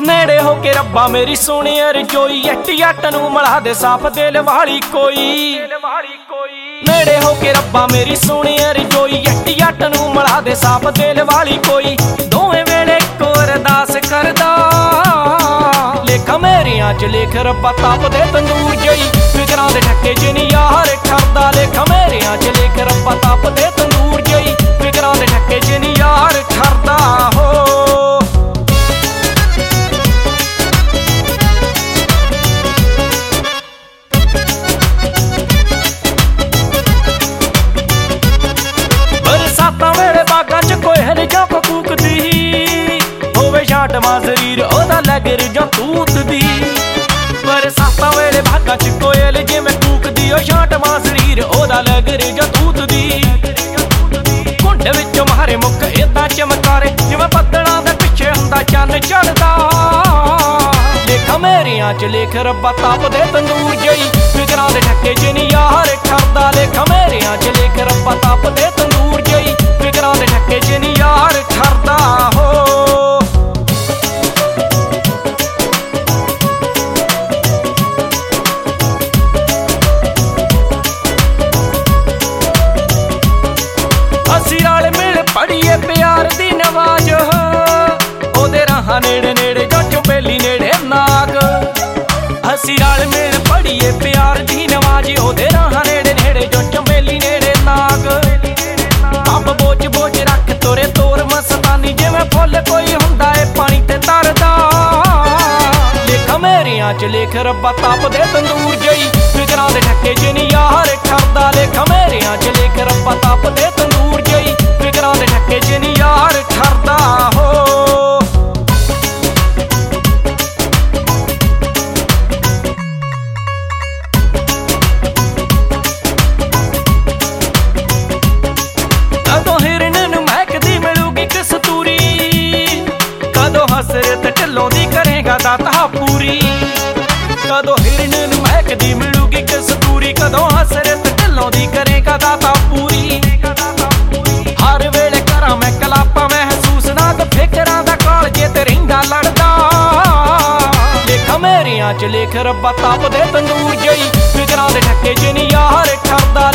ਨੇੜੇ ਹੋ ਕੇ ਰੱਬਾ ਮੇਰੀ ਸੋਹਣੀ ਰਜੋਈ ਐਟੀ ਜੱਟ ਨੂੰ ਮਲਾ ਦੇ ਸਾਫ਼ ਦਿਲ ਵਾਲੀ ਕੋਈ। ਨੇੜੇ ਹੋ ਕੇ ਰੱਬਾ ਮੇਰੀ ਸੋਹਣੀ ਰਜੋਈ ਐਟੀ ਜੱਟ ਨੂੰ ਮਲਾ ਦੇ ਸਾਫ਼ ਦਿਲ ਵਾਲੀ ਕੋਈ। ਦੋਵੇਂ ਮੇਰੀਆਂ ਚ ਲੇਖ ਰੱਬਾ ਤਾਪ ਦੇ ਤੰਦੂਰ ਜਈ। ਫਿਕਰਾਂ ਦੇ ਠੱਕੇ ਚ ਨਹੀਂ ਯਾਰ ਠਰਦਾ ਲੇਖਾ। ਮੇਰੀਆਂ ਚ ਲੇਖ ਰੱਬਾ ਤਾਪ ਉਹਦਾ ਲੱਗਰ ਜਾਂ ਤੂਤਦੀ ਵੇਲੇ ਬਾਗਾਂ 'ਚ ਕੋਇਲ ਜਿਵੇਂ ਕੂਕਦੀ ਉਹ ਛਾਟ ਮਾਂ ਸਰੀਰ, ਉਹਦਾ ਲੱਗਰ ਜਾਂ ਤੂਤਦੀ ਕੁੰਡ ਵਿੱਚੋਂ ਮਾਰੇ ਮੁੱਕ ਏਦਾਂ ਚਮਕਾਰੇ, ਜਿਵੇਂ ਬੱਦਲਾਂ ਦੇ ਪਿੱਛੇ ਹੁੰਦਾ ਚੰਨ ਚੜਦਾ। ਲੇਖਾ ਮੇਰੀਆਂ ਚ ਲੇਖ ਰੱਬਾ ਤਾਪ ਦੇ ਤੰਦੂਰ ਜਈ, ਫਿਕਰਾਂ ਦੇ ਠੱਕੇ ਚ ਨਹੀਂ ਯਾਰ ਠਰਦਾ ਲੇਖਾ ਮੇਰੀਆਂ ਚ ਲੇਖ ਰੱਬਾ ਤਾਪ ਦੇ ਤੰਦੂਰ ਜਈ। ਉਹਦੇ ਨੇੜੇ ਨੇੜੇ ਜੋ ਚੁਪੇਲੀ ਨੇੜੇ ਨਾਗ। ਅਸੀਂ ਰਲ ਮਿਲ ਪੜੀਏ ਪਿਆਰ ਦੀ ਨਵਾਜ਼, ਉਹਦੇ ਰਾਹਾਂ ਨੇੜੇ ਨੇੜੇ ਜੋ ਚੁਪੇਲੀ ਨੇੜੇ ਨਾਗ। ਅੰਬ ਬੋਝ ਬੋਚ ਰੱਖ ਤੋਰੇ ਤੋਰ ਮਸਤਾਨੀ, ਜਿਵੇਂ ਫੁੱਲ ਕੋਈ ਹੁੰਦਾ ਏ ਪਾਣੀ ਤੇ ਤਰਦਾ। ਲੇਖ ਮੇਰੀਆਂ ਚ ਲੇਖ ਰੱਬਾ ਤਾਪ ਦੇ ਤੰਦੂਰ ਜਈ, ਫਿਕਰਾਂ ਦੇ ਠੱਕੇ ਕਦੋਂ ਢਿੱਲੋਂ ਦੀ ਕਰੇਗਾ ਦਾਤਾ ਪੂਰੀ। ਕਦੋਂ ਹਿਰਨ ਨੂੰ ਮਹਿਕਦੀ ਮਿਲੂਗੀ ਕਸਤੂਰੀ ਕਦੋਂ ਹਸਰਤ ਢਿੱਲੋਂ ਦੀ ਕਰੇਗਾ ਦਾਤਾ ਪੂਰੀ। ਹਰ ਵੇਲੇ ਕਰਾਂ ਮੈਂ ਕਲਾਪਾਂ, ਮਹਿਸੂਸ ਨਾ ਤੇ ਫਿਕਰਾਂ ਦਾ ਕਾਲਜੇ ਤੇ ਰਹਿੰਦਾ ਲੜਦਾ। ਲੇਖ ਮੇਰੀਆਂ ਚ ਲੇਖ ਰੱਬਾ, ਤਾਪ ਦੇ ਤੰਦੂਰ ਜਈ। ਫਿਕਰਾਂ ਦੇ ਠੱਕੇ ਚ ਨਹੀਂ ਯਾਰ ਠਰਦਾ